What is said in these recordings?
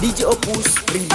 DJ Opus Remix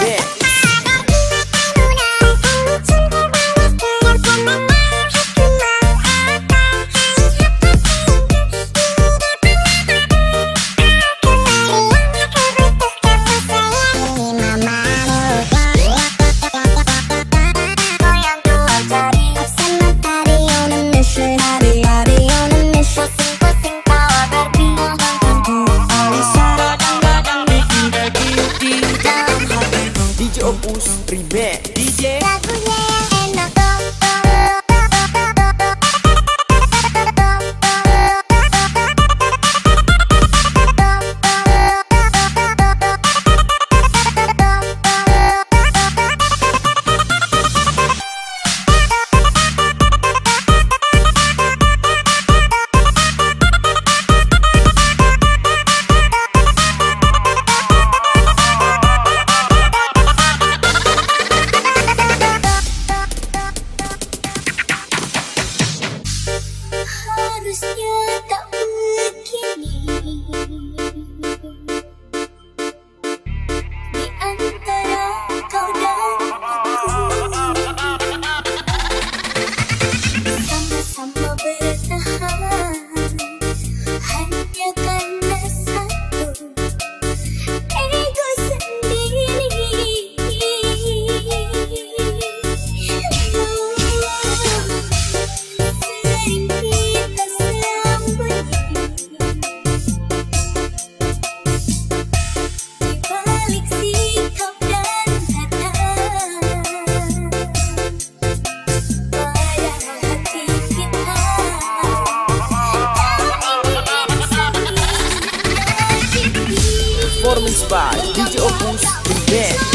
just you. 你就不是人。